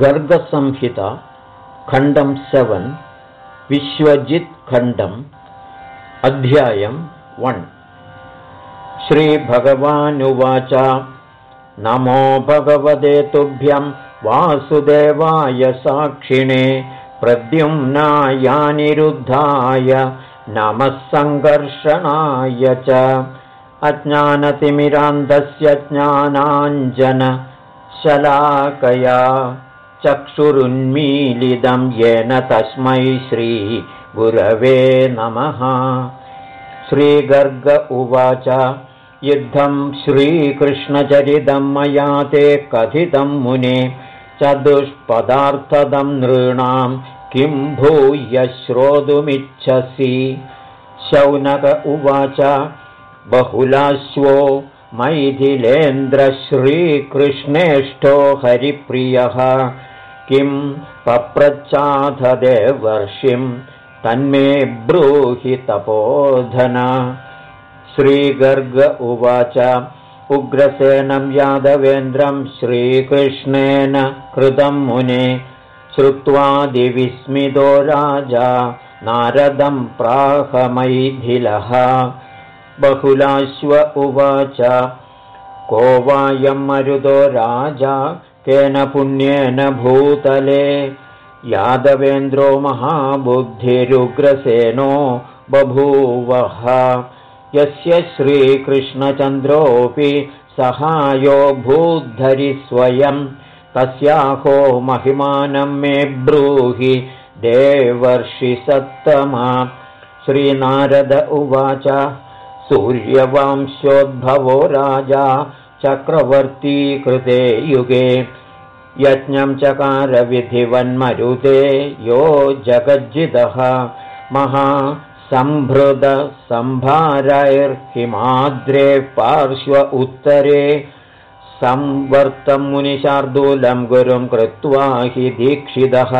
गर्गसंहिता खण्डं सेवन् विश्वजित्खण्डम् अध्यायं वन्। श्रीभगवानुवाच नमो भगवते तुभ्यं वासुदेवाय साक्षिणे प्रद्युम्नायानिरुद्धाय नमः सङ्घर्षणाय च। अज्ञानतिमिरान्धस्य ज्ञानाञ्जन शलाकया चक्षुरुन्मीलितं येन तस्मै श्रीगुरवे नमः। श्रीगर्ग उवाच युद्धं श्रीकृष्णचरितं मया ते कथितं मुने। चतुष्पदार्थदं नृणां किं भूय श्रोतुमिच्छसि? शौनक उवाच बहुलाश्वो मैथिलेन्द्रश्रीकृष्णेष्ठो हरिप्रियः किं पप्रच्छाधदेवर्षिं तन्मे ब्रूहि तपोधन। श्रीगर्ग उवाच उग्रसेनं यादवेन्द्रं श्रीकृष्णेन कृतं मुने। श्रुत्वादिविस्मितो राजा नारदं प्राहमैथिलः बहुलाश्व उवाच को वायं मरुदो राजा केन पुण्येन भूतले। यादवेन्द्रो महाबुद्धिरुग्रसेनो बभूवः। यस्य श्रीकृष्णचन्द्रोऽपि सहायो भूद्धरि स्वयं तस्याहो महिमानं मे ब्रूहि देवर्षि सत्तमा श्रीनारद उवाच सूर्यवंशोद्भवो राजा चक्रवर्ती कृते युगे यज्ञं चकारविधिवन्मरुते यो जगज्जितः महासम्भृतसम्भारैर्हिमाद्रे पार्श्व उत्तरे संवर्तं मुनिशार्दूलं गुरुं कृत्वा हि दीक्षितः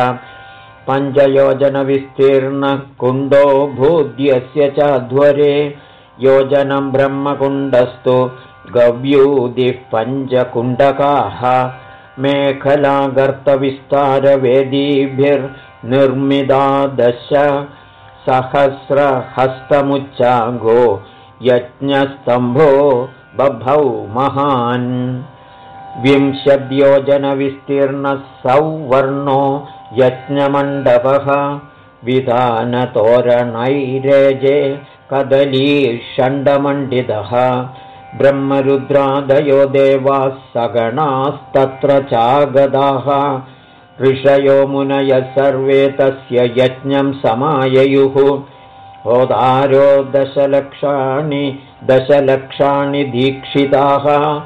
पञ्चयोजनविस्तीर्णकुण्डो भूद्यस्य च ध्वरे योजनं ब्रह्मकुण्डस्तु गव्यूदिः पञ्चकुण्डकाः मेखलागर्तविस्तारवेदीभिर्निर्मिदा दश सहस्रहस्तमुच्चाङ्गो यज्ञस्तम्भो बभौ महान्। विंशद्योजनविस्तीर्णः सौवर्णो यज्ञमण्डपः विधानतोरणैरेजे कदलीषण्डमण्डितः ब्रह्मरुद्रादयो देवाः सगणास्तत्र चागदाः। ऋषयो मुनयः सर्वे तस्य यज्ञं समाययुः। होदारो दशलक्षाणि दशलक्षाणि दीक्षिताः।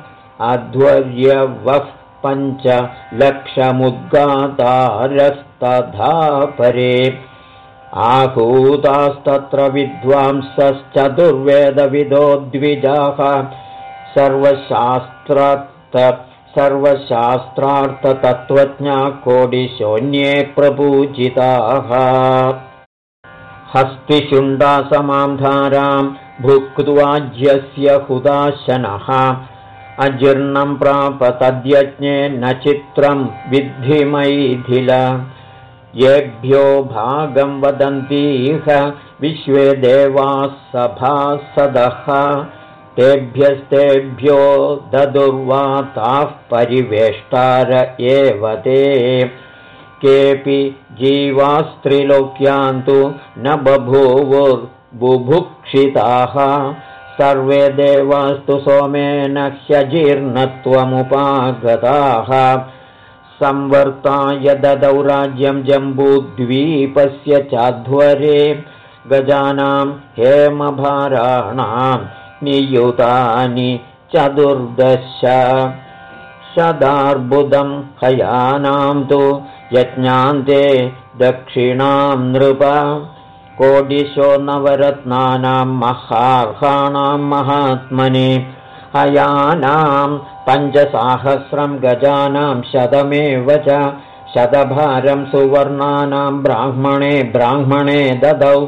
अध्वर्यवः पञ्चलक्षमुद्गातारस्तथा परे आहूतास्तत्र विद्वांसश्चतुर्वेदविदो द्विजाः सर्वशास्त्रार्थतत्त्वज्ञा कोडिशोऽन्ये प्रपूजिताः। हस्तिशुण्डासमां धारां भुक्त्वाज्यस्य हुदाशनः। अजीर्णं प्राप तद्यज्ञे न चित्रं विद्धिमैथिल येभ्यो भागं वदन्तीह विश्वे देवाः सभासदः तेभ्यस्तेभ्यो ददुर्वाताः परिवेष्टार एव ते। केऽपि जीवास्त्रिलोक्यान्तु न बभूवुर्बुभुक्षिताः सर्वे देवास्तु सोमेन ह्यजीर्णत्वमुपागताः संवर्ताय ददौ राज्यं जम्बूद्वीपस्य चाध्वरे गजानां हेमभाराणां नियुतानि चतुर्दश सदार्बुदं हयानां तु यज्ञान्ते दक्षिणां नृप कोडिशो नवरत्नानां महार्हाणां महात्मने हयानां पञ्चसाहस्रं गजानां शतमेव च शतभारं सुवर्णानां ब्राह्मणे ब्राह्मणे ददौ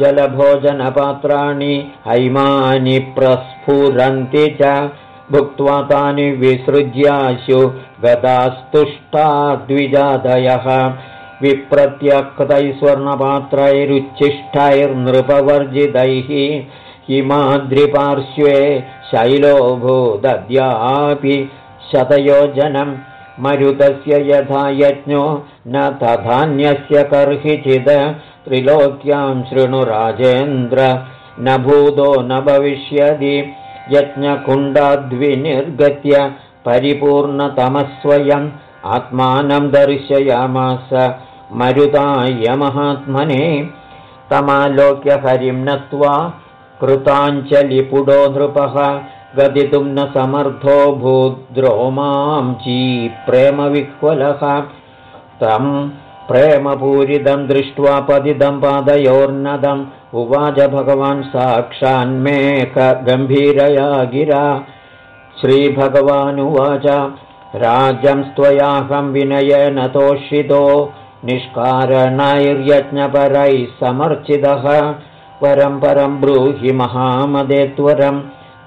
जलभोजनपात्राणि हैमानि प्रस्फुरन्ति च भुक्त्वा तानि विसृज्याशु गदास्तुष्टा द्विजादयः विप्रत्यक्तैः स्वर्णपात्रैरुच्छिष्टैर्नृपवर्जितैः हिमाद्रिपार्श्वे शैलोभूदद्यापि शतयोजनं मरुतस्य यथा यज्ञो न तथान्यस्य कर्हिचिद त्रिलोक्यां शृणुराजेन्द्र न भूतो न भविष्यति यज्ञकुण्डाद्विनिर्गत्य परिपूर्णतमस्वयम् आत्मानं दर्शयामास मरुताय महात्मने तमालोक्य हरिं नत्वा कृताञ्चलिपुडो नृपः गदितुं न समर्थो भूद्रोमां ची प्रेमविह्वलः तं प्रेमपूरितं दृष्ट्वा पतितं पादयोर्नदम्। उवाच भगवान् साक्षान्मेकगम्भीरया गिरा। श्रीभगवानुवाच राज्यं विनयेन तोषितो निष्कारणैर्यज्ञपरैः समर्चितः परं परं ब्रूहि महामदेत्वरं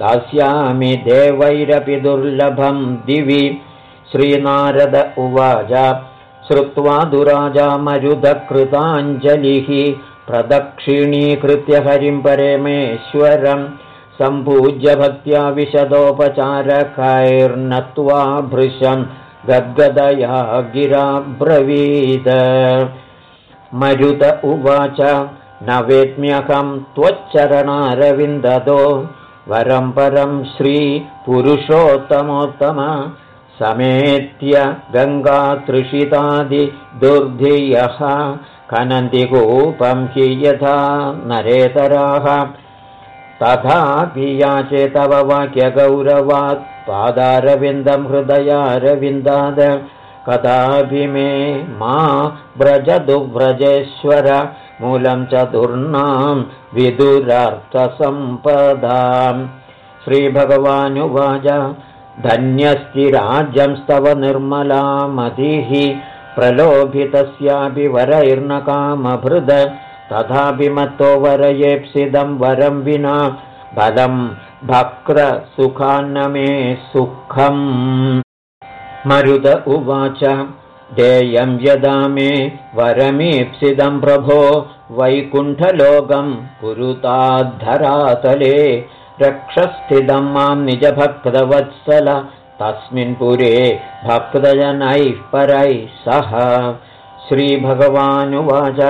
दास्यामि देवैरपि दुर्लभं दिवि। श्रीनारद उवाच श्रुत्वा दुराजामरुदकृताञ्जलिः प्रदक्षिणीकृत्य हरिं परेमेश्वरम् सम्पूज्य भक्त्या विशदोपचारकैर्नत्वा भृशं गद्गदया गिराब्रवीद मरुत उवाच न वेद्म्यहं त्वच्चरणारविन्ददो। वरं परं श्रीपुरुषोत्तमोत्तम समेत्य गङ्गातृषितादिदुर्धियः खनन्तिकूपं हि यथा नरेतराः। तथापि याचे तव वाक्यगौरवात्। पादारविन्दं हृदयारविन्दाद। कदापि मे मा व्रजदुव्रजेश्वर मूलं चतुर्णां विदुरार्थसम्पदाम् श्रीभगवानुवाच धन्यस्ति राज्यंस्तव निर्मला मतिः प्रलोभितस्यापि वरैर्नकामभृद मत्तो वरयेप्सिदं वरं विना बलं भक्रसुखान्न मे सुखम्। मरुद उवाच देयं यदा मे वरमीप्सिदं प्रभो वैकुण्ठलोकं पुरुताद्धरातले रक्षस्थितं मां निजभक्तवत्सल तस्मिन् पुरे भक्तजनैः परैः सह। श्रीभगवानुवाच।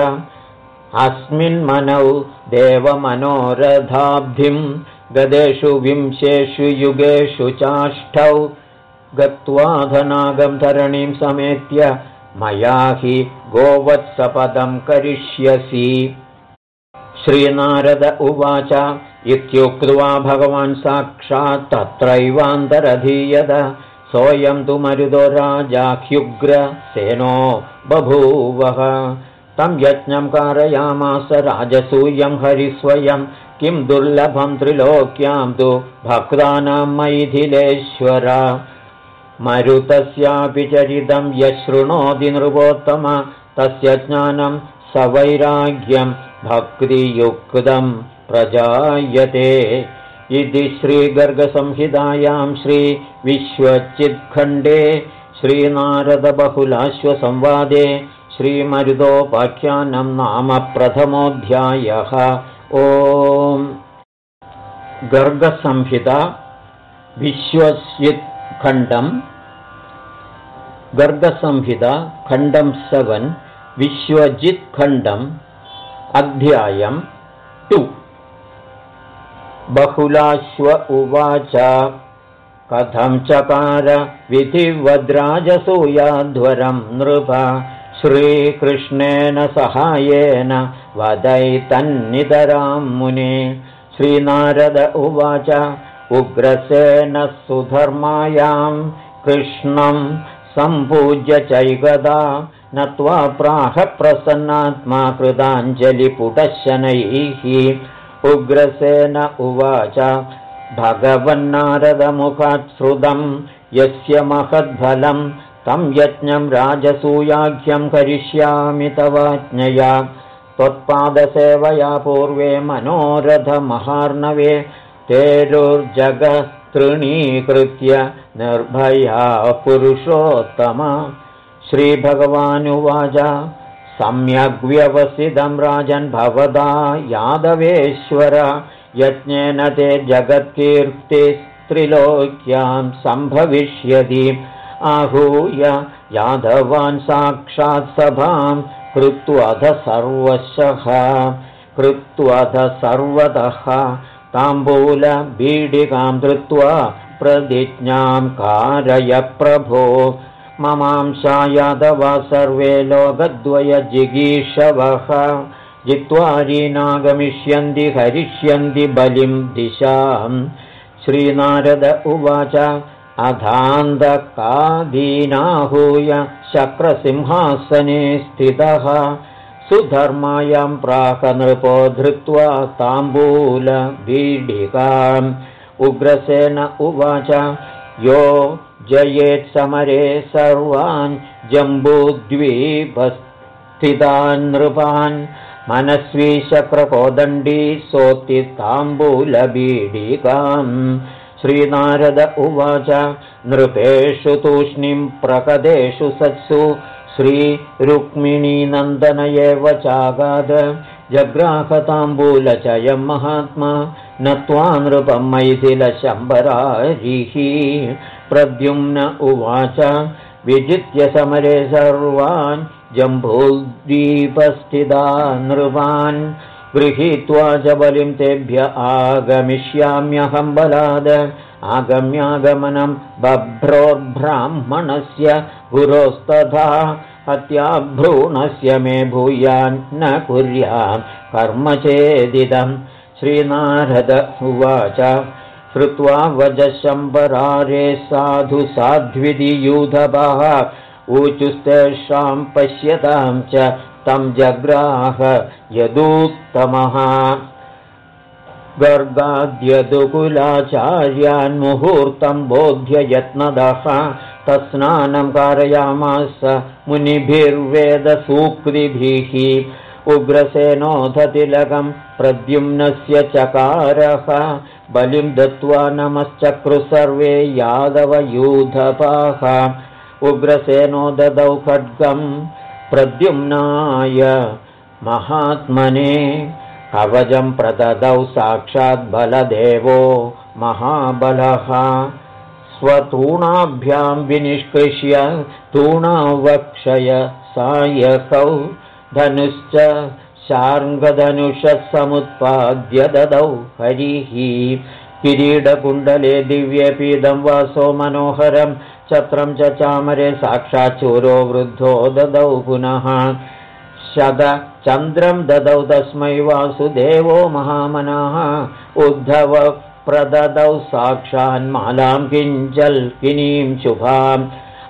अस्मिन्मनौ देवमनोरथाब्धिं गदेषु विंशेषु युगेषु चाष्टौ गत्वाधनागं धरणीं समेत्य मया हि गोवत्सपदं करिष्यसि। श्रीनारद उवाच इत्युक्त्वा भगवान् साक्षात् तत्रैवान्तरधीयत सोऽयं तु मरुदो राजाह्युग्रसेनो बभूवः। तं यज्ञं कारयामास राजसूयं हरिस्वयं किं दुर्लभं त्रिलोक्यां तु भक्तानां मैथिलेश्वर मरुतस्यापि चरितं यशृणोति नृपोत्तम तस्य ज्ञानं सवैराग्यं भक्तियुक्तं प्रजायते। इति श्रीगर्गसंहितायां श्रीविश्वचित्खण्डे श्रीनारदबहुलाश्वसंवादे श्रीमरुदोपाख्यानं नाम प्रथमोऽध्यायः। ॐ गर्गसंहिता विश्वस्यित्खण्डम् गर्गसंहिता खण्डं सवन् विश्वजित्खण्डम् अध्यायं टु। बहुलाश्व उवाच कथं चकार विधिवद्राजसूयाध्वरं नृप श्रीकृष्णेन सहायेन वदैतन्नितरां मुने। श्रीनारद उवाच उग्रसेन सुधर्मायां कृष्णं सम्पूज्य चैकदा नत्वा प्रसन्नात्मा कृताञ्जलिपुटशनैः उग्रसेन उवाच भगवन्नारदमुखात् श्रुतं यस्य महद्फलम् तं यज्ञं राजसूयाख्यं करिष्यामि तवाज्ञया त्वत्पादसेवया पूर्वे मनोरथमहार्णवे तेरुर्जगः तृणीकृत्य निर्भया पुरुषोत्तम। श्रीभगवानुवाच सम्यग्व्यवसितं राजन् भवदा यादवेश्वर यज्ञेन ते जगत्कीर्तिस्त्रिलोक्यां सम्भविष्यति। आहूय यादवान् साक्षात् सभां कृत्वध सर्वशः कृत्वध सर्वतः ताम्बूलबीडिकां धृत्वा प्रतिज्ञां कारय प्रभो। ममांसा यादवा सर्वे लोकद्वयजिगीषवः जित्वारीनागमिष्यन्ति हरिष्यन्ति बलिं दिशाम्। श्रीनारद उवाच अधान्तकादीनाहूय शक्रसिंहासने स्थितः सुधर्मायां प्राकनृपो धृत्वा ताम्बूलबीडिकाम् उग्रसेन उवाच यो जयेत्समरे सर्वान् जम्बूद्वीपस्थितान् नृपान्। मनस्वी शक्रकोदण्डी सोत्तिताम्बूलबीडिकाम् श्रीनारद उवाच नृपेषु तूष्णीं प्रकदेषु सत्सु श्रीरुक्मिणीनन्दन एव चागाद। जग्राहताम्बूलचयं महात्मा नत्वा नृपं मैथिलशम्बरारिः प्रद्युम्न उवाच विजित्य समरे सर्वान् जम्बूद्वीपस्थिता नृपान् गृहीत्वा च बलिं तेभ्य आगमिष्याम्यहं बलाद। आगम्यागमनं बभ्रोर्ब्राह्मणस्य गुरोस्तथा हत्याभ्रूणस्य मे भूयान्न कुर्यां कर्म चेदिदं श्रीनारद उवाच। श्रुत्वा वजशम्बरारे साधु साध्विधियूधभः ऊचुस्तेषां पश्यतां च तं जग्राह यदूत्तमः। गर्गाद्यदुकुलाचार्यान्मुहूर्तं बोध्य यत्नदः। तत्स्नानं कारयामास मुनिभिर्वेदसूक्तिभिः। उग्रसेनोधतिलकं प्रद्युम्नस्य चकारः। बलिं दत्त्वा नमश्चक्रु सर्वे यादवयूधपाः। उग्रसेनो ददौ खड्गम् प्रद्युम्नाय महात्मने कवचं प्रददौ साक्षाद्बलदेवो महाबलः। स्वतूणाभ्यां विनिष्कृष्य तूणावक्षय सायकौ धनुश्च शार्ङ्गधनुषः समुत्पाद्य ददौ हरिः। किरीडकुण्डले दिव्यपीदं वासो मनोहरं छत्रं च चामरे साक्षाच्चूरो वृद्धो ददौ पुनः। शतचन्द्रं ददौ तस्मै वासुदेवो महामनः। उद्धव प्रददौ साक्षान्मालां किञ्जल्किनीं शुभाम्।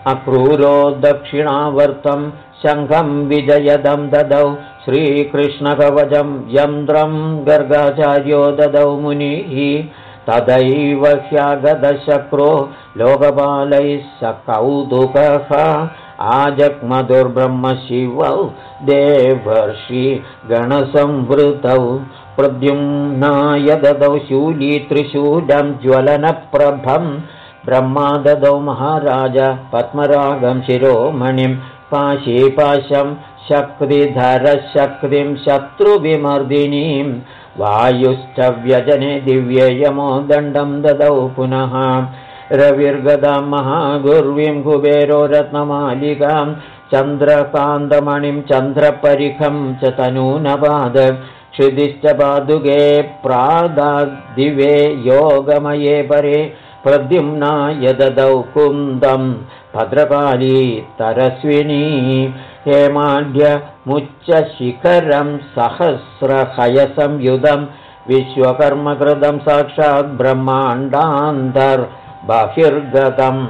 अक्रूरो दक्षिणावर्तं शङ्खं विजयदं ददौ। श्रीकृष्णकवचं यन्त्रं गर्गाचार्यो ददौ मुनिः तदैव ह्यागतशक्रो लोकपालैः स कौतुकः। आजग्मधुर्ब्रह्मशिवौ देवर्षि गणसंवृतौ। प्रद्युम्नाय ददौ शूली त्रिशूलं ज्वलनप्रभं। ब्रह्मा ददौ महाराज पद्मरागं शिरोमणिं पाशीपाशं शक्तिधरशक्तिं शत्रुविमर्दिनीम् वायुश्च व्यजने दिव्ययमो दण्डं ददौ पुनः। रविर्गदां महागुर्वीं कुबेरो रत्नमालिकां चन्द्रकान्तमणिं चन्द्रपरिखं च तनूनपाद। क्षिदिश्च पादुके प्रादादिवे योगमये परे प्रद्युम्ना यददौ कुन्दं भद्रकाली तरस्विनी हेमाढ्यमुच्चशिखरं सहस्रहयसंयुधं विश्वकर्मकृतं साक्षात् ब्रह्माण्डान्तर्बहिर्गतम्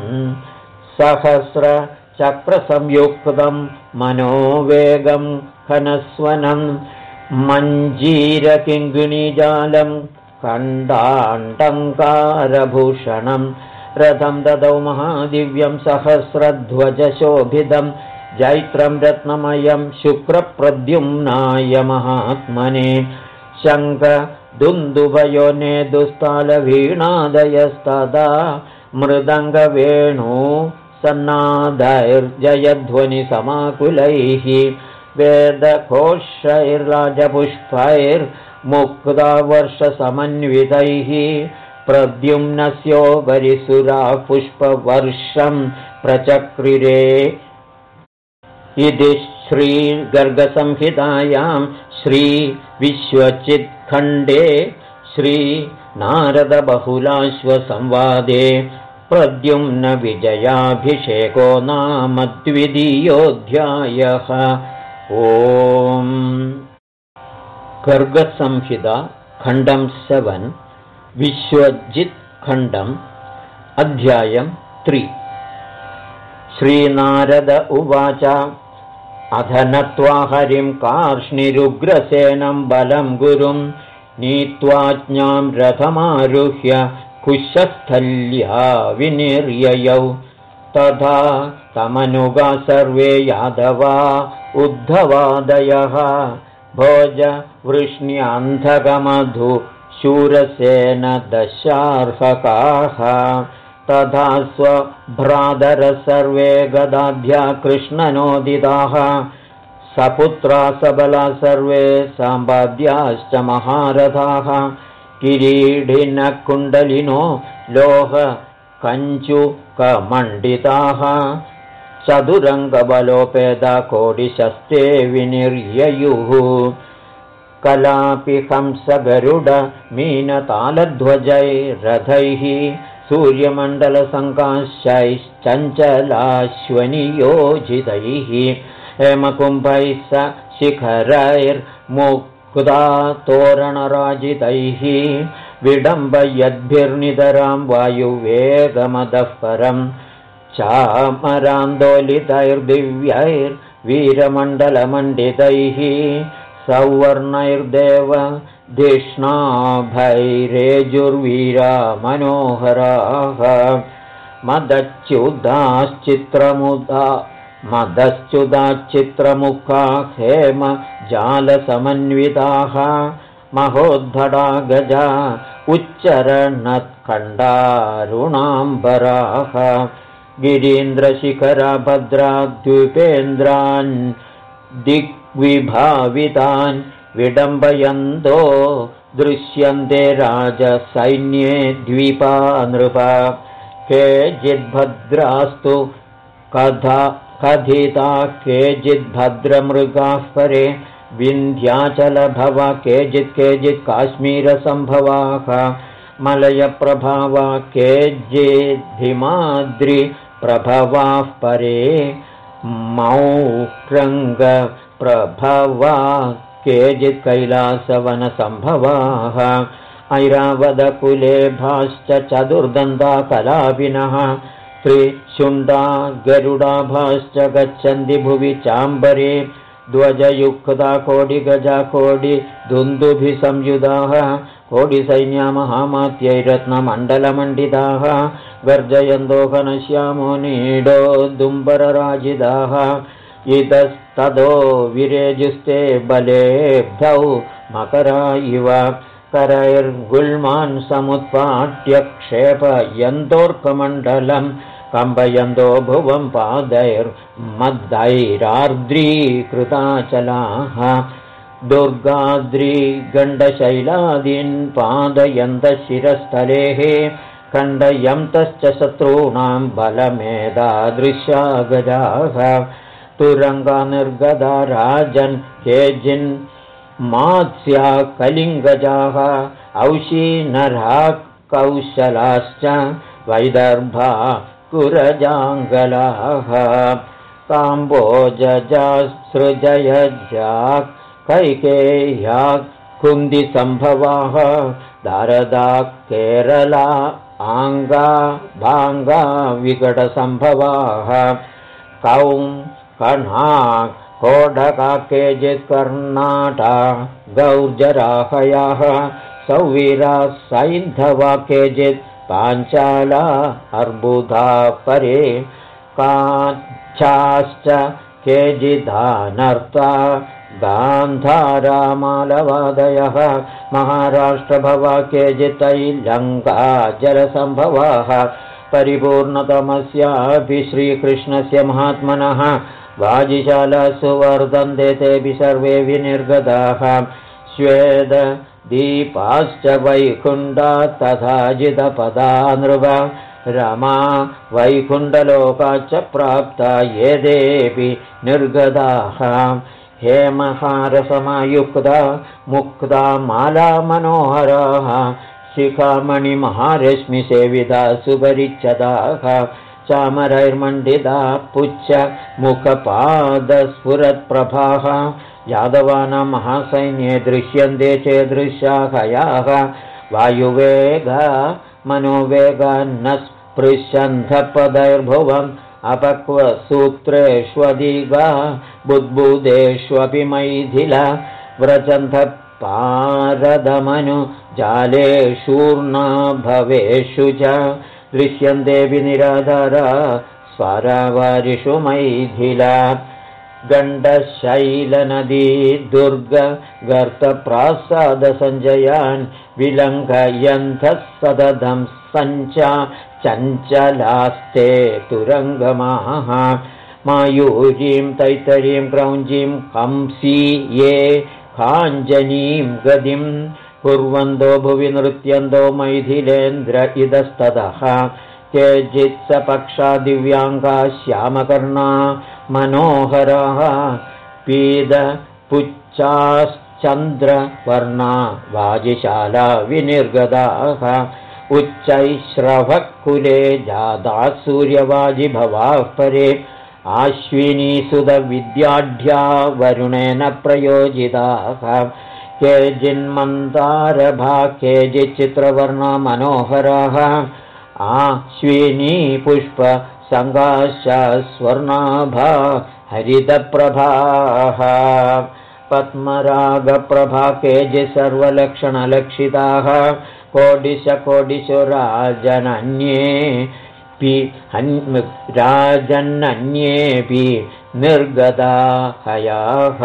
सहस्रचक्रसंयुक्तं मनोवेगं खनस्वनं मञ्जीरकिङ्गिणीजालं खण्डाण्डङ्कारभूषणं रथं ददौ महादिव्यं सहस्रध्वजशोभितम् जैत्रं रत्नमयं शुक्रप्रद्युम्नाय महात्मने शङ्ख दुन्दुभयो नेदुस्थालवीणादयस्तदा मृदङ्गवेणु सन्नादैर्जयध्वनिसमाकुलैः वेदघोषैर्लाजपुष्पैर्मुक्तावर्षसमन्वितैः प्रद्युम्नस्योपरिसुरा पुष्पवर्षं प्रचक्रिरे इति श्रीगर्गसंहितायां श्रीविश्वचित्खण्डे श्रीनारदबहुलाश्वसंवादे प्रद्युम्नविजयाभिषेको नाम द्वितीयोऽध्यायः। ओम् गर्गसंहिता खण्डं सेवन् विश्वजित्खण्डम् अध्यायं त्रि श्रीनारद उवाच। अध नत्वा हरिं कार्ष्णिरुग्रसेनं बलं गुरुं नीत्वाज्ञां रथमारुह्य कुशस्थल्या विनिर्ययौ। तथा तमनुगा सर्वे यादवा उद्धवादयः। भोज वृष्ण्यन्धकमधु शूरसेन दशार्हकाः तथा स्वभ्रातर सर्वे गदाभ्या कृष्णनोदिताः। सपुत्रा सबला सर्वे सम्पाद्याश्च महारथाः। किरीडिनकुण्डलिनो लोह कञ्चुकमण्डिताः चतुरङ्गबलोपेदकोटिशस्ते विनिर्ययुः। कलापि हंसगरुडमीनतालध्वजैरथैः सूर्यमण्डलसङ्काशैश्चञ्चलाश्वनियोजितैः हेमकुम्भैः स शिखरैर्मुक्ता तोरणराजितैः विडम्बयद्भिर्नितरां वायुवेगमदः परम् चामरान्दोलितैर्दिव्यैर्वीरमण्डलमण्डितैः सौवर्णैर्देव धिष्णाभैरेजुर्वीरा मनोहराः मदच्युदाश्चित्रमुदा मदश्च्युदाच्चित्रमुखा हेम जालसमन्विताः। महोद्धडा गजा उच्चरणत्खण्डारुणाम्बराः गिरीन्द्रशिखरभद्राद्वीपेन्द्रान् दिग्विभावितान् विडम्बयन्तो दृश्यन्ते राजसैन्ये द्वीपा नृप केचिद्भद्रास्तु कथा कथिता केचिद्भद्रमृगाः परे विन्ध्याचलभव केचित् केचित् काश्मीरसम्भवाः मलयप्रभावा केचिद्धिमाद्रि प्रभवाः परे मौक्रङ्गप्रभवा केचित् कैलासवनसम्भवाः ऐरावदकुले भाश्च चतुर्दन्ता कलापिनः त्रिशुण्डा गरुडाभाश्च गच्छन्ति भुवि चाम्बरे। ध्वजयुक्ता कोडिगजा कोडिसैन्या महामात्यैरत्नमण्डलमण्डिताः गर्जयन्तो घनश्यामो नीडोदुम्बरराजिताः इतस्ततो विरेजुस्ते बलेभ्यौ मकरा इव करैर्गुल्मान् समुत्पाट्य क्षेपयन्तोर्कमण्डलम् कम्पयन्तो भुवं पादैर्मद्दैरार्द्रीकृताचलाः। दुर्गाद्रिगण्डशैलादीन् पादयन्तशिरस्थलेः खण्डयन्तश्च शत्रूणां बलमेदादृशा गजाः तुरङ्गानिर्गदा राजन् केजिन् मात्स्या कलिङ्गजाः औशीनरा कौशलाश्च वैदर्भा कुरजाङ्गलाः। काम्बोजजासृजयजा कैकेह्या कुन्दिसम्भवाः दारदा केरला आङ्गा भाङ्गा विकटसम्भवाः। कौं कोढका केचित् कर्णाटा गौर्जराहयाः सौवीरा सैन्धवा केचित् पाञ्चाला अर्बुधा परे काच्छाश्च केचिदानर्ता गान्धारामालवादयः महाराष्ट्रभवा केचित्तैलङ्का जलसम्भवाः परिपूर्णतमस्यापि श्रीकृष्णस्य महात्मनः वाजिशालासु वर्धन्ते तेऽपि सर्वे विनिर्गताः। स्वेद दीपाश्च वैकुण्डा तथा जितपदा नृप। रमा वैकुण्डलोकाच्च प्राप्ता यदेऽपि निर्गताः। हेमहारसमयुक्ता मुक्ता माला मनोहराः। शिखामणिमहारश्मिसेविता सुपरिच्छदाः चामरैर्मण्डिता पुच्छ मुखपादस्फुरत्प्रभाः। यादवानां महासैन्ये दृश्यन्ते चेदृश्याहयाः। वायुवेग मनोवेगान्न स्पृशन्धपदैर्भुवम् अपक्वसूत्रेष्वधिगा बुद्बुदेष्वपि मैथिला। व्रजन्धपारदमनु जालेषूर्णा भवेषु च दृश्यन्ते विनिराधारा स्वरावारिषु मैथिला। गण्डशैलनदी दुर्गगर्तप्रासादसञ्जयान् विलङ्घयन्थः सदधं सञ्चा चञ्चलास्ते तुरङ्गमाः मायूरीं तैतरीं क्रौञ्जीं कंसी ये काञ्जनीं गतिं कुर्वन्तो भुवि नृत्यन्तो मैथिलेन्द्र इदस्ततः केचित्सपक्षा दिव्याङ्गा श्यामकर्णा मनोहराः पीदपुच्चाश्चन्द्रवर्णा वाजिशाला विनिर्गताः उच्चैश्रवः कुले जाता सूर्यवाजिभवाः परे। आश्विनीसुतविद्याढ्या वरुणेन प्रयोजिताः केचिन्मन्तारभा केचिच्चित्रवर्णा मनोहराः आश्विनी पुष्पसङ्गाश्च स्वर्णाभा हरितप्रभाः। पद्मरागप्रभा केजि सर्वलक्षणलक्षिताः कोडिशकोडिशो राजनन्येऽपि राजन्नन्येऽपि निर्गता हयाः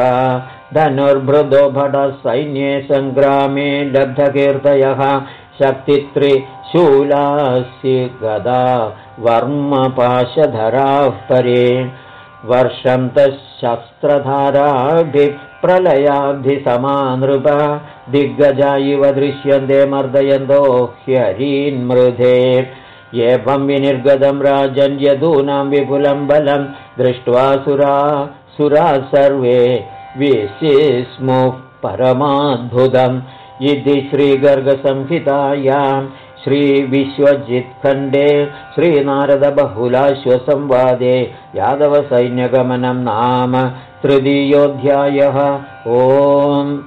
धनुर्भृदो भटसैन्ये सङ्ग्रामे लब्धकीर्तयः शक्तित्रिशूलास्य गदा वर्मपाशधराः परे वर्षन्तशस्त्रधाराभिः प्रलयाब्धिसमानृप दिग्गजा इव दृश्यन्ते मर्दयन्तो ह्यरीन्मृधे। एवं विनिर्गतं राजन् यदूनां विपुलं बलं दृष्ट्वा सुरा सुरा सर्वे विशिस्मुः परमाद्भुतम् इति श्रीगर्गसंहितायां श्रीविश्वजित्खण्डे श्रीनारदबहुलाश्वसंवादे यादवसैन्यगमनं नाम तृतीयोऽध्यायः। ओम्।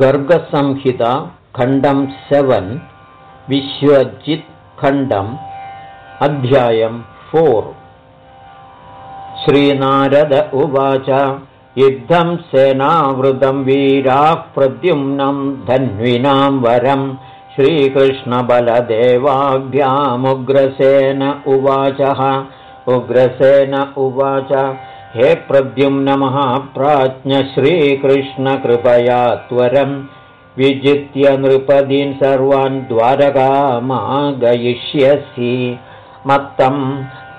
गर्गसंहिता खण्डं सेवन् विश्वजित्खण्डम् अध्यायं फोर्। श्रीनारद उवाच युद्धं सेनावृतं वीराः प्रद्युम्नं धन्विनां वरं श्रीकृष्णबलदेवाभ्यामुग्रसेन उवाचः। उग्रसेन उवाच हे प्रद्युम्नमः प्राज्ञ श्रीकृष्णकृपया त्वरं विजित्य नृपदीन् सर्वान् द्वारकामागयिष्यसि। मत्तं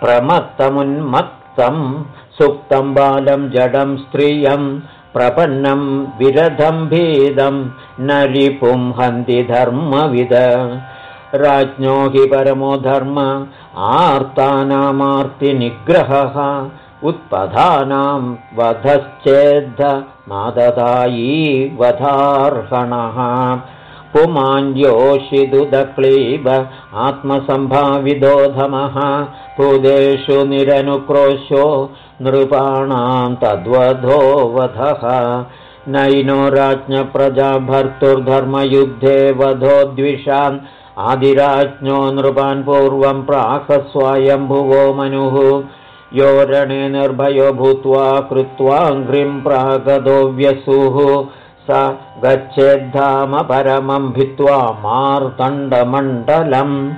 प्रमत्तमुन्मत्तं सुप्तं बालं जडं स्त्रियं प्रपन्नं विरधं भेदं न रिपुं हन्ति धर्मविद। राज्ञो हि परमो धर्म आर्तानामार्तिनिग्रहः उत्पधानां वधश्चेद्ध माददायी वधार्हणः। पुमान्योषिदुदक्लीब आत्मसम्भाविदोधमः पुदेषु निरनुक्रोशो नृपाणां तद्वधोवधः। नैनो राज्ञप्रजा भर्तुर्धर्मयुद्धे वधोद्विषाम् आदिराज्ञो नृपान् पूर्वं प्राकस्वायम्भुवो मनुः। योरणे निर्भयो भूत्वा कृत्वाङ्घ्रिं प्रागदो व्यसुः। स गच्छेद्धाम परमं भित्त्वा मार्तण्डमण्डलम्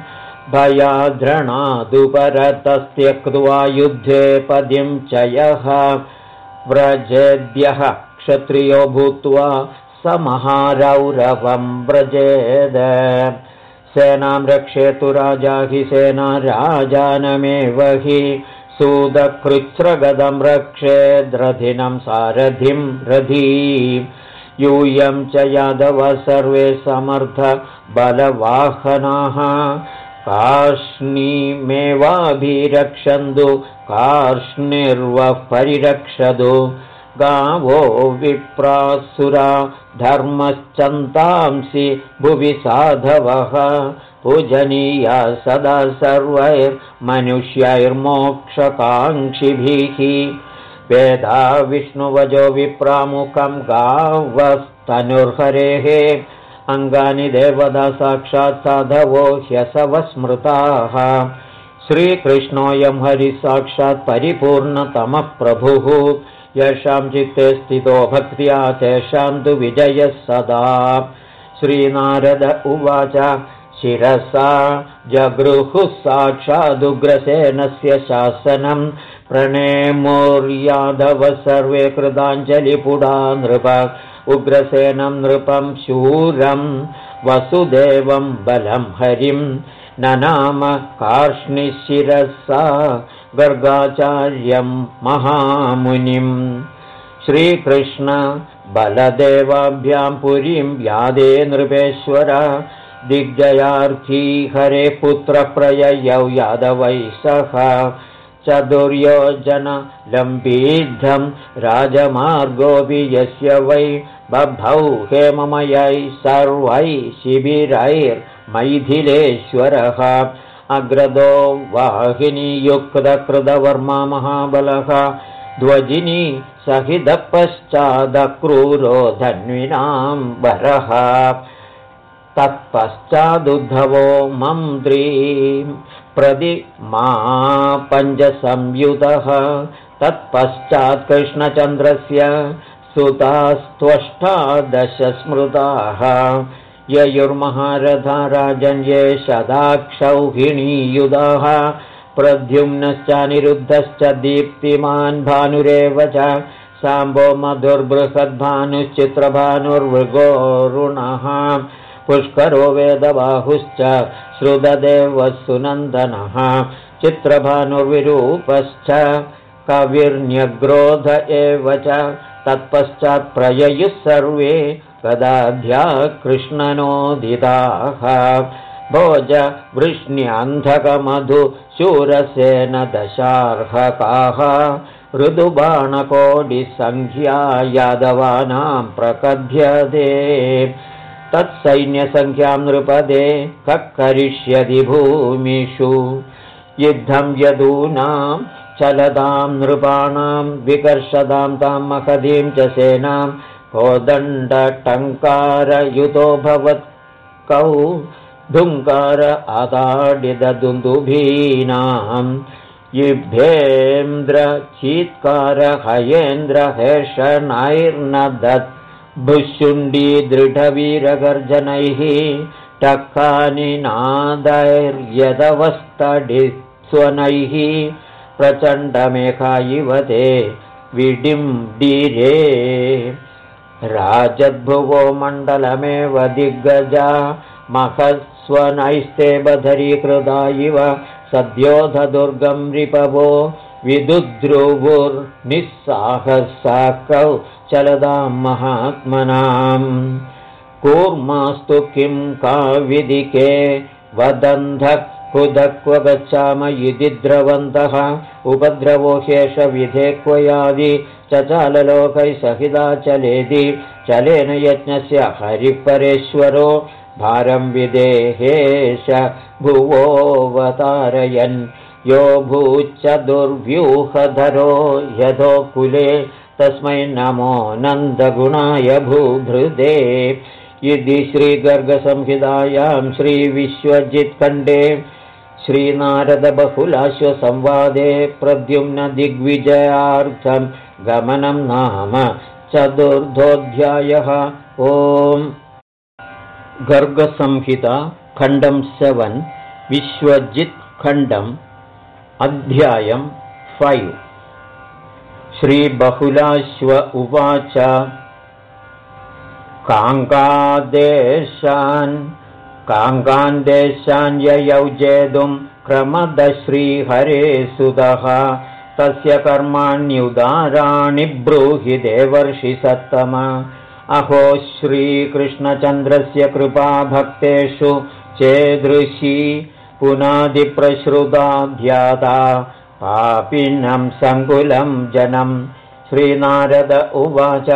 भयाद्रणादुपरतस्त्यक्त्वा युद्धे पदिं च यः व्रजेद्यः क्षत्रियो भूत्वा स महारौरवं व्रजेद। सेनां रक्षेतु राजा हि सेना राजानमेव हि सूदकृच्छ्रगदं रक्षेद्रथिनं सारथिं रथी। यूयं च यादव सर्वे समर्थ बलवाहनाः कार्ष्णीमेवाभिरक्षन्तु कार्ष्णिर्वः परिरक्षतु गावो विप्रासुरा धर्मश्चन्तांसि भुवि साधवः। पूजनीया सदा सर्वैर्मनुष्यैर्मोक्षकाङ्क्षिभिः। वेदा विष्णुवजो विप्रामुखं गावस्तनुर्हरेः अङ्गानि देवदा साक्षात् साधवो ह्यसवस्मृताः। श्रीकृष्णोऽयं हरिसाक्षात् परिपूर्णतमः प्रभुः येषां चित्ते स्थितो भक्त्या तेषां तु विजयः सदा। श्रीनारद उवाच शिरसा जगृहुः साक्षादुग्रसेनस्य शासनम् प्रणेमोर्यादव सर्वे कृताञ्जलिपुडा नृप उग्रसेनं नृपं शूरं वसुदेवं बलं हरिं ननाम कार्ष्णिशिरसा गर्गाचार्यं महामुनिम् श्रीकृष्ण बलदेवाभ्यां पुरीं व्यादे नृपेश्वर दिग्जयार्थी हरे पुत्रप्रययौ यादवै सह चतुर्योजनलम्बीद्धं राजमार्गोऽपि यस्य वै बभौ हेममयै सर्वैः शिबिरैर्मैथिलेश्वरः। अग्रदो वाहिनीयुक्तकृतवर्मा महाबलः ध्वजिनी सहितपश्चादक्रूरो धन्विनां वरः तत्पश्चादुद्धवो मन्त्रीम् प्रदि मा पञ्चसंयुतः। तत्पश्चात् कृष्णचन्द्रस्य सुतास्त्वष्टादश स्मृताः ययुर्महारथा राजन्ये शदाक्षौहिणीयुधाः प्रद्युम्नश्चानिरुद्धश्च दीप्तिमान् भानुरेव च साम्बो मधुर्बृहद्भानुश्चित्रभानुर्वृगोरुणः पुष्करो वेदबाहुश्च श्रुतदेवः सुनन्दनः चित्रभानुर्विरूपश्च कविर्न्यग्रोध एव च तत्पश्चात् प्रययुः सर्वे कदाध्या कृष्णनोदिताः। भोज वृष्ण्यन्धकमधु शूरसेन दशार्हकाः। ऋदुबाणकोटिसङ्ख्या यादवानां प्रकथ्यते। तत्सैन्यसङ्ख्यां नृपदे कः करिष्यति भूमिषु। युद्धं यदूनां चलतां नृपाणां विकर्षतां तां महतीं च सेनां कोदण्डटङ्कारयुतो भवत् कौ धुङ्कार अताडिदुन्दुभीनां युभेन्द्र चीत्कार हयेन्द्र हेषणैर्नदत् भुशुण्डी दृढवीरगर्जनैः टक्कानि नादैर्यदवस्तडिस्वनैः प्रचण्डमेघा इव ते विडिम्डिरे राजद्भुवो मण्डलमेव दिग्गजा महस्वनैस्ते बधरीकृता इव सद्योधदुर्गं रिपवो विदुद्रुवुर्निस्साहसाकौ चलदां महात्मनाम् कूर्मास्तु किं काविदिके वदन्धः कुदक्व गच्छाम इति द्रवन्तः उपद्रवो ह्येषविधे क्वयादि चचाललोकैः सहिता चलेति चलेन यज्ञस्य हरिपरेश्वरो। भारं विदेहेश भुवोऽवतारयन्। यो भूच्च दुर्व्यूहधरो यथो कुले। तस्मै नमो नन्दगुणाय भूभृदे इति श्रीगर्गसंहितायां श्रीविश्वजित्खण्डे श्रीनारदबहुलाश्वसंवादे प्रद्युम्नदिग्विजयार्थं गमनं नाम चतुर्थोऽध्यायः। ओम्। गर्गसंहिता खण्डं सेवन् विश्वजित्खण्डम् अध्यायं फैव्। श्रीबहुलाश्व उवाच काङ्कादेशान् काङ्कान् देशान् ययौ जेतुं क्रमदश्रीहरे सुतः तस्य कर्माण्युदाराणि ब्रूहि देवर्षि सत्तम। अहो श्रीकृष्णचन्द्रस्य कृपाभक्तेषु चेदृशी पुनादिप्रश्रुताध्याता। पापिनं सङ्कुलं जनं श्रीनारद उवाच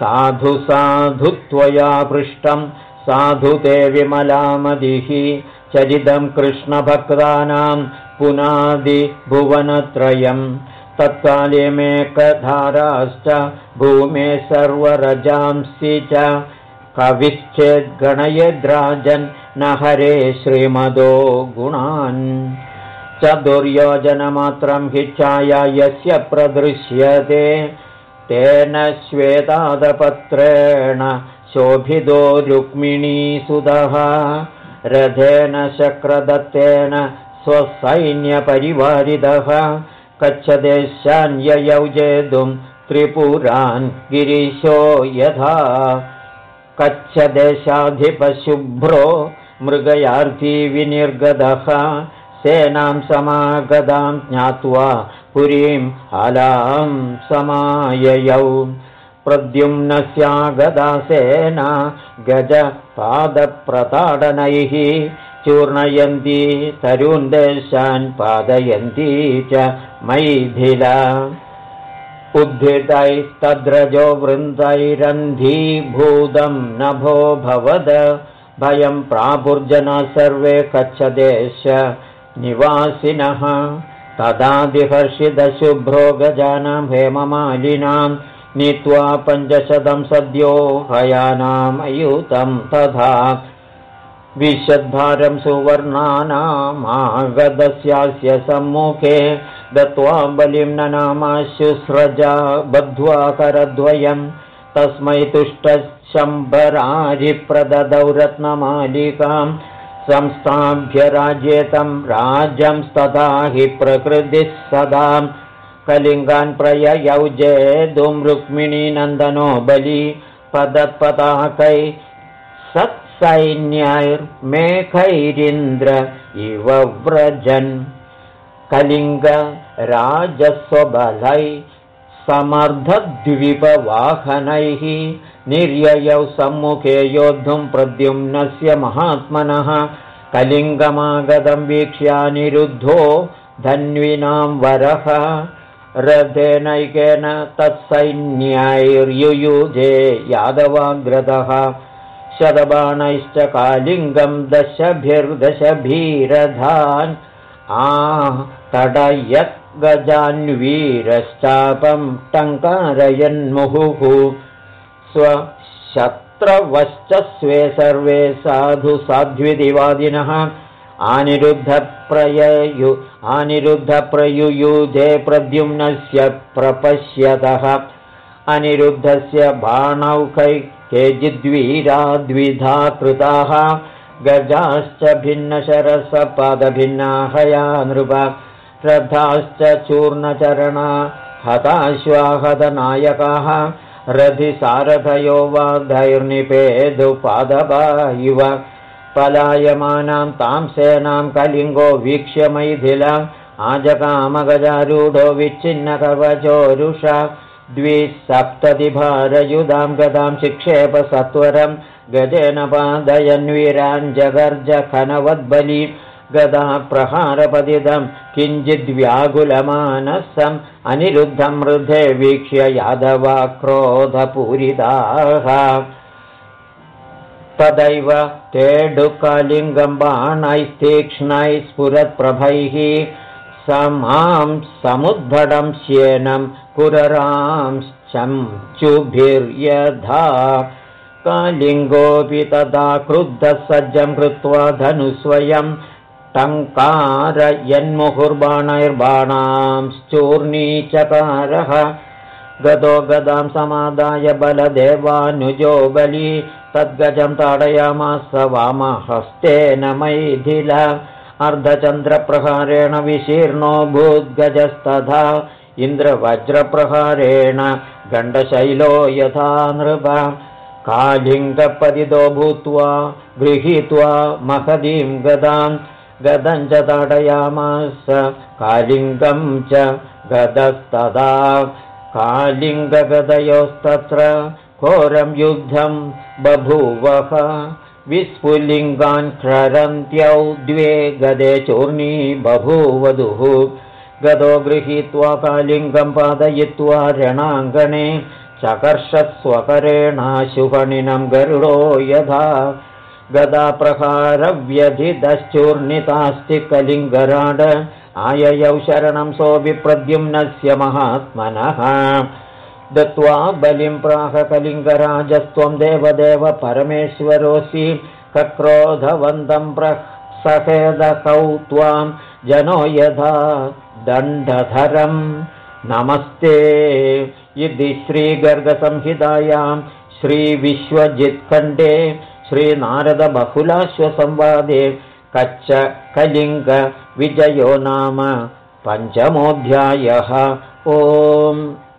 साधु साधु त्वया पृष्टं साधु ते विमलामदिः चरितं कृष्णभक्तानां पुनादिभुवनत्रयम्। तत्काले मेकधाराश्च भूमे सर्वरजांसि च कविश्चेद्गणयद्राजन् न हरे श्रीमदो गुणान्। चतुर्योजनमात्रं हि छाया यस्य प्रदृश्यते। तेन श्वेतादपत्रेण शोभितो रुक्मिणीसुतः रथेन शक्रदत्तेन स्वसैन्यपरिवारितः। कच्छदेशान्ययौ जेतुं त्रिपुरान् गिरीशो यथा। कच्छदेशाधिपशुभ्रो मृगयार्थी विनिर्गतः सेनां समागतां ज्ञात्वा पुरीम् अलां समाययौ प्रद्युम्नस्यागदा सेना गजपादप्रताडनैः चूर्णयन्ती तरुन्देशान् पादयन्ती च मैथिला। उद्धितैस्तद्रजो वृन्दैरन्धीभूतं नभो भवद। भयं प्रापुर्जना सर्वे कच्छदेश निवासिनः। तदादिहर्षिदशुभ्रो गजानां हेममालिनां नीत्वा पञ्चशतं सद्यो हयानामयूतं तथा विशद्भारं सुवर्णानामागतस्यास्य सम्मुखे दत्त्वा बलिं ननामाशुस्रजा बद्ध्वा करद्वयं तस्मै तुष्टशम्भरारिप्रददौ रत्नमालिकां संस्थाभ्य राज्येतं राज्यंस्तथा हि प्रकृतिः सदा कलिङ्गान् प्रययौ जेदुं रुक्मिणीनन्दनो बलि पदत्पताकै सत् सैन्यैर्मेघैरिन्द्र इव व्रजन्। कलिङ्गराजस्वबलै समर्धद्विपवाहनैः निर्ययौ सम्मुखे योद्धुं प्रद्युम्नस्य महात्मनः। कलिङ्गमागतं वीक्ष्यानिरुद्धो धन्विनां वरः रथेनैकेन तत्सैन्यैर्युयुधे यादवाग्रतः शतबाणैश्च कालिङ्गं दशभिर्दशभीरधान् आ तडयद्गजान्वीरश्चापं टङ्कारयन्मुहुः। स्वशत्रवश्च स्वे सर्वे साधु साध्विदिवादिनः आनिरुद्धप्रययु आनिरुद्धप्रयुयुधे प्रद्युम्नस्य प्रपश्यतः। अनिरुद्धस्य बाणौकै केचिद्वीराद्विधा कृताः गजाश्च भिन्नशरसपदभिन्नाहया नृप रथाश्च चूर्णचरणा हताश्वाहतनायकाः रथिसारथयो वा धैर्निपेदुपादपा इव पलायमानां तां सेनां कलिङ्गो वीक्ष्य मैथिलाम् आजकामगजारूढो विच्छिन्नकवचोरुषा द्विसप्ततिभारयुधां गदां शिक्षेप सत्वरं गजेन पादयन्वीराञ्जगर्ज खनवद्बली गदा प्रहारपतितं किञ्चिद्व्याकुलमानसम् अनिरुद्धं हृदे वीक्ष्य यादवा क्रोधपूरिताः तदैव तेडुकलिङ्गं बाणैस्तीक्ष्णैः स्फुरत्प्रभैः समां समुद्भटं श्येनं पुररांश्चुभिर्यधा कालिङ्गोऽपि तदा क्रुद्धः सज्जं कृत्वा धनुस्वयं टङ्कारयन्मुहुर्बाणैर्बाणांश्चूर्णीचकारः गतो गदां समादाय बलदेवानुजो बली तद्गजं ताडयामास वामहस्तेन मैथिल। अर्धचन्द्रप्रहारेण विशीर्णो भूद्गजस्तथा। इन्द्रवज्रप्रहारेण गण्डशैलो यथा नृप। कालिङ्गपदितो भूत्वा गृहीत्वा महदीं गदां गदं च ताडयामास कालिङ्गं च गदस्तदा। कालिङ्गगदयोस्तत्र घोरं युद्धं बभूवः विस्फुलिङ्गान् क्षरन्त्यौ द्वे गदे चूर्णी बभूवधुः। गदो गृहीत्वा कालिङ्गं पादयित्वा रणाङ्गणे चकर्षस्वकरेणाशुभणिनं गरुडो यथा। गदाप्रहारव्यधिदश्चूर्णितास्ति कलिङ्गराड। आययौ शरणं सोऽभिप्रद्युम्नस्य महात्मनः दत्त्वा बलिं प्राहकलिङ्गराजस्त्वं देवदेव परमेश्वरोऽसि कक्रोधवन्दं प्रसहेदकौ त्वां जनो यथा दण्डधरम् नमस्ते इति श्रीगर्गसंहितायां श्रीविश्वजित्खण्डे श्रीनारदबहुलाश्वसंवादे कच्च कलिङ्गविजयो नाम पञ्चमोऽध्यायः। ओम्